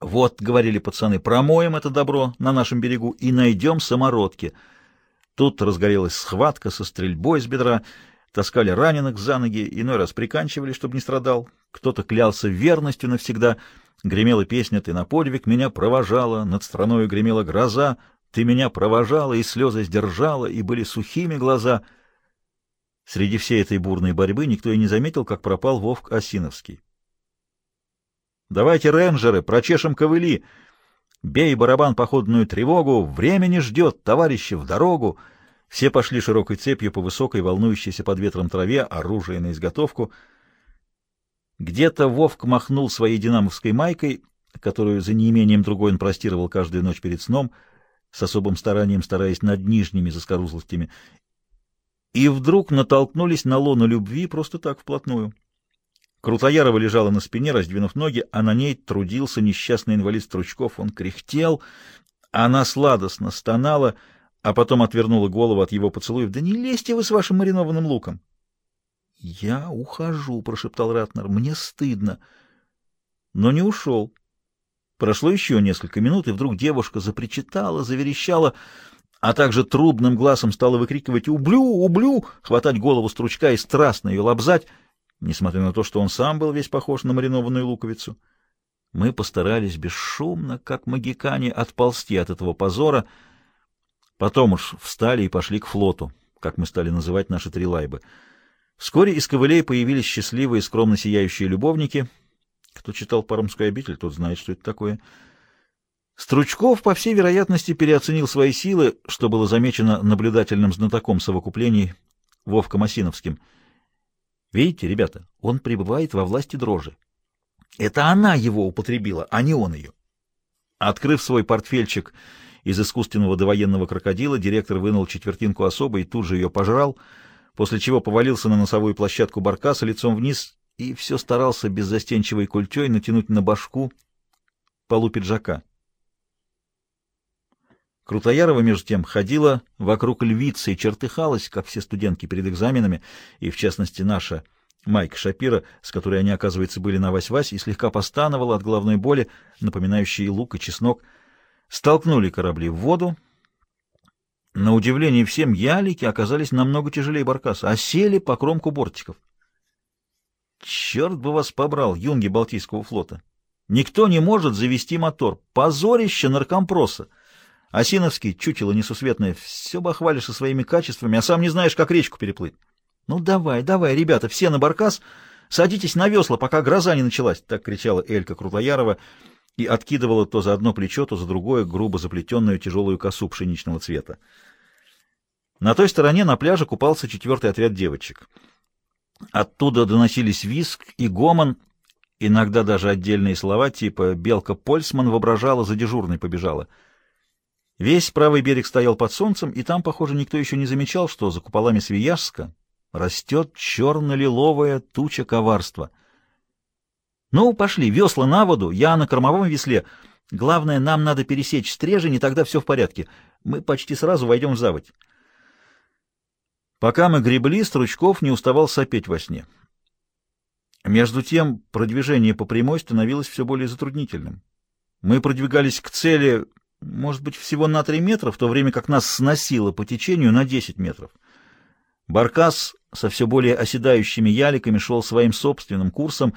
Вот, говорили пацаны, промоем это добро на нашем берегу и найдем самородки. Тут разгорелась схватка со стрельбой с бедра, таскали раненых за ноги, иной раз приканчивали, чтобы не страдал. Кто-то клялся верностью навсегда. Гремела песня «Ты на подвиг меня провожала», над страною гремела гроза, «Ты меня провожала, и слезы сдержала, и были сухими глаза». Среди всей этой бурной борьбы никто и не заметил, как пропал Вовк Осиновский. «Давайте, рейнджеры, прочешем ковыли! Бей барабан походную тревогу! Время не ждет, товарищи, в дорогу!» Все пошли широкой цепью по высокой, волнующейся под ветром траве, оружие на изготовку. Где-то Вовк махнул своей динамовской майкой, которую за неимением другой он простировал каждую ночь перед сном, с особым старанием стараясь над нижними заскорузлостями, и вдруг натолкнулись на лоно любви просто так, вплотную. Крутоярова лежала на спине, раздвинув ноги, а на ней трудился несчастный инвалид Стручков. Он кряхтел, она сладостно стонала, а потом отвернула голову от его поцелуев. — Да не лезьте вы с вашим маринованным луком! — Я ухожу, — прошептал Ратнер, — мне стыдно. Но не ушел. Прошло еще несколько минут, и вдруг девушка запричитала, заверещала — а также трубным глазом стала выкрикивать «Ублю! Ублю!», хватать голову стручка и страстно ее лобзать, несмотря на то, что он сам был весь похож на маринованную луковицу. Мы постарались бесшумно, как магикане, отползти от этого позора, потом уж встали и пошли к флоту, как мы стали называть наши три лайбы. Вскоре из ковылей появились счастливые, скромно сияющие любовники. Кто читал «Паромскую обитель», тот знает, что это такое — Стручков, по всей вероятности, переоценил свои силы, что было замечено наблюдательным знатоком совокуплений Вовком Осиновским. Видите, ребята, он пребывает во власти дрожи. Это она его употребила, а не он ее. Открыв свой портфельчик из искусственного довоенного крокодила, директор вынул четвертинку особо и тут же ее пожрал, после чего повалился на носовую площадку баркаса лицом вниз и все старался беззастенчивой культей натянуть на башку полу пиджака. Крутоярова, между тем, ходила вокруг львицы и чертыхалась, как все студентки перед экзаменами, и, в частности, наша Майка Шапира, с которой они, оказывается, были на вась-вась, и слегка постановала от головной боли, напоминающей лук и чеснок. Столкнули корабли в воду. На удивление всем ялики оказались намного тяжелее баркаса, а сели по кромку бортиков. Черт бы вас побрал, юнги Балтийского флота! Никто не может завести мотор. Позорище наркомпроса! Осиновский, чучело несусветное, все бахвалишься своими качествами, а сам не знаешь, как речку переплыть. Ну давай, давай, ребята, все на баркас, садитесь на весла, пока гроза не началась, так кричала Элька Крутоярова и откидывала то за одно плечо, то за другое грубо заплетенную тяжелую косу пшеничного цвета. На той стороне на пляже купался четвертый отряд девочек. Оттуда доносились виск и гомон, иногда даже отдельные слова, типа «Белка Польсман воображала, за дежурной побежала». Весь правый берег стоял под солнцем, и там, похоже, никто еще не замечал, что за куполами Свияжска растет черно-лиловая туча коварства. Ну, пошли, весла на воду, я на кормовом весле. Главное, нам надо пересечь стрежень, и тогда все в порядке. Мы почти сразу войдем в заводь. Пока мы гребли, Стручков не уставал сопеть во сне. Между тем, продвижение по прямой становилось все более затруднительным. Мы продвигались к цели может быть, всего на 3 метра, в то время как нас сносило по течению на 10 метров. Баркас со все более оседающими яликами шел своим собственным курсом.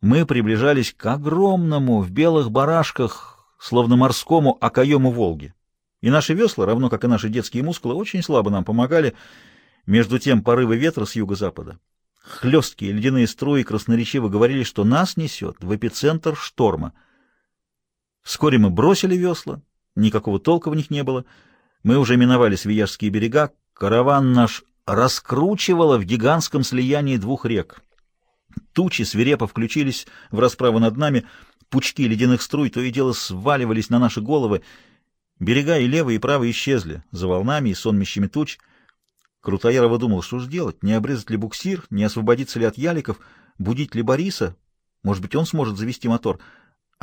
Мы приближались к огромному в белых барашках, словно морскому окоему Волги. И наши весла, равно как и наши детские мускулы, очень слабо нам помогали. Между тем порывы ветра с юго-запада. Хлесткие ледяные струи красноречиво говорили, что нас несет в эпицентр шторма — Вскоре мы бросили весла, никакого толка в них не было. Мы уже миновали Свияжские берега, караван наш раскручивало в гигантском слиянии двух рек. Тучи свирепо включились в расправу над нами, пучки ледяных струй то и дело сваливались на наши головы. Берега и левые, и правые исчезли за волнами и сонмищами туч. Крутоярова думал, что же делать, не обрезать ли буксир, не освободиться ли от яликов, будить ли Бориса, может быть, он сможет завести мотор —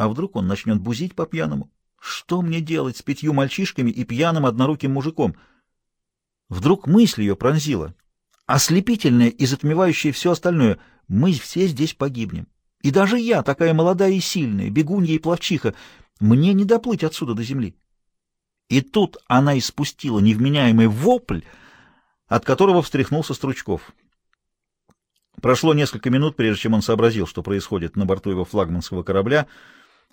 а вдруг он начнет бузить по-пьяному? Что мне делать с пятью мальчишками и пьяным одноруким мужиком? Вдруг мысль ее пронзила, ослепительная и затмевающая все остальное. Мы все здесь погибнем. И даже я, такая молодая и сильная, бегунья и пловчиха, мне не доплыть отсюда до земли. И тут она испустила невменяемый вопль, от которого встряхнулся Стручков. Прошло несколько минут, прежде чем он сообразил, что происходит на борту его флагманского корабля.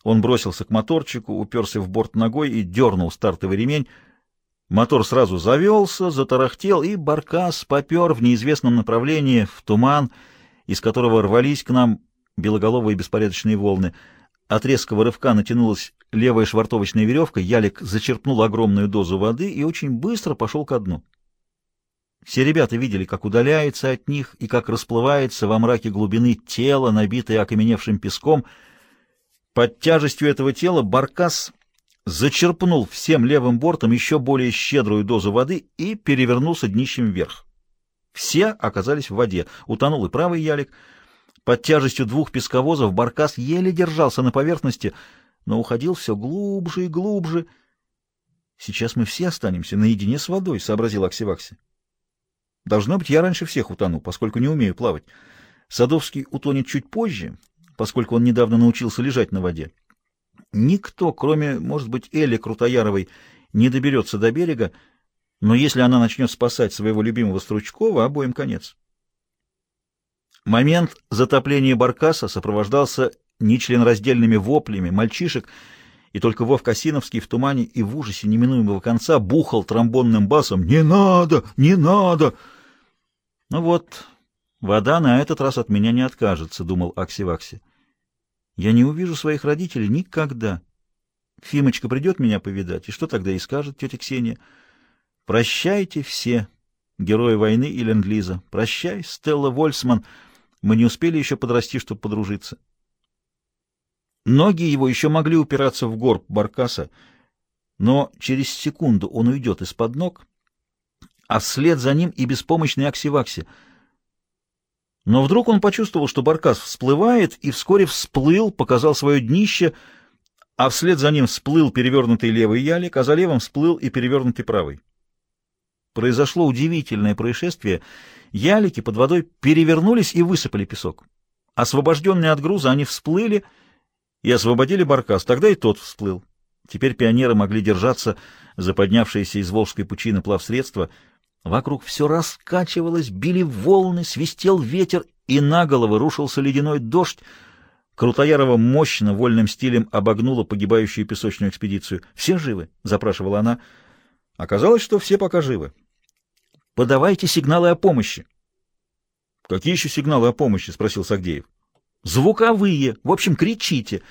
Он бросился к моторчику, уперся в борт ногой и дернул стартовый ремень. Мотор сразу завелся, затарахтел, и баркас попер в неизвестном направлении, в туман, из которого рвались к нам белоголовые беспорядочные волны. От резкого рывка натянулась левая швартовочная веревка, ялик зачерпнул огромную дозу воды и очень быстро пошел ко дну. Все ребята видели, как удаляется от них и как расплывается во мраке глубины тело, набитое окаменевшим песком. Под тяжестью этого тела Баркас зачерпнул всем левым бортом еще более щедрую дозу воды и перевернулся днищем вверх. Все оказались в воде. Утонул и правый ялик. Под тяжестью двух песковозов Баркас еле держался на поверхности, но уходил все глубже и глубже. «Сейчас мы все останемся наедине с водой», — сообразил Аксивакси. «Должно быть, я раньше всех утону, поскольку не умею плавать. Садовский утонет чуть позже, поскольку он недавно научился лежать на воде. Никто, кроме, может быть, Элли Крутояровой, не доберется до берега, но если она начнет спасать своего любимого Стручкова, обоим конец. Момент затопления баркаса сопровождался нечленораздельными воплями мальчишек, и только Вов Косиновский в тумане и в ужасе неминуемого конца бухал тромбонным басом «Не надо! Не надо!» «Ну вот, вода на этот раз от меня не откажется», — думал Акси-Вакси. Я не увижу своих родителей никогда. Фимочка придет меня повидать, и что тогда и скажет тетя Ксения? Прощайте все, герои войны и ленд-лиза. Прощай, Стелла Вольсман. Мы не успели еще подрасти, чтобы подружиться. Ноги его еще могли упираться в горб Баркаса, но через секунду он уйдет из-под ног, а вслед за ним и беспомощный Аксивакси — но вдруг он почувствовал, что баркас всплывает, и вскоре всплыл, показал свое днище, а вслед за ним всплыл перевернутый левый ялик, а за левым всплыл и перевернутый правый. Произошло удивительное происшествие. Ялики под водой перевернулись и высыпали песок. Освобожденные от груза, они всплыли и освободили баркас. Тогда и тот всплыл. Теперь пионеры могли держаться за поднявшиеся из Волжской пучины плавсредства — Вокруг все раскачивалось, били волны, свистел ветер, и на головы рушился ледяной дождь. Крутоярова мощно, вольным стилем обогнула погибающую песочную экспедицию. «Все живы?» — запрашивала она. Оказалось, что все пока живы. «Подавайте сигналы о помощи». «Какие еще сигналы о помощи?» — спросил Сагдеев. «Звуковые. В общем, кричите».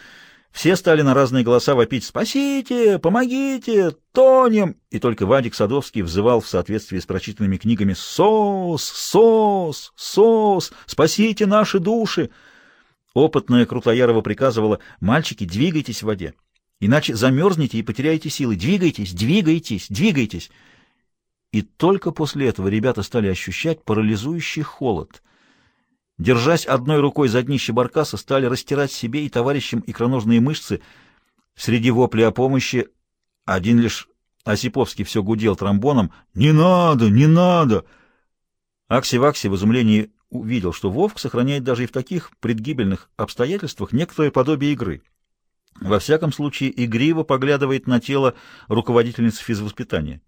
Все стали на разные голоса вопить «Спасите! Помогите! Тонем!» И только Вадик Садовский взывал в соответствии с прочитанными книгами «Сос! Сос! Сос! Спасите наши души!» Опытная Крутоярова приказывала «Мальчики, двигайтесь в воде, иначе замерзнете и потеряете силы. Двигайтесь, двигайтесь, двигайтесь!» И только после этого ребята стали ощущать парализующий холод — держась одной рукой за днище баркаса, стали растирать себе и товарищам икроножные мышцы. Среди вопли о помощи один лишь Осиповский все гудел тромбоном. «Не надо! Не надо!» Акси-Вакси в изумлении увидел, что Вовк сохраняет даже и в таких предгибельных обстоятельствах некоторое подобие игры. Во всяком случае, игриво поглядывает на тело руководительницы физвоспитания.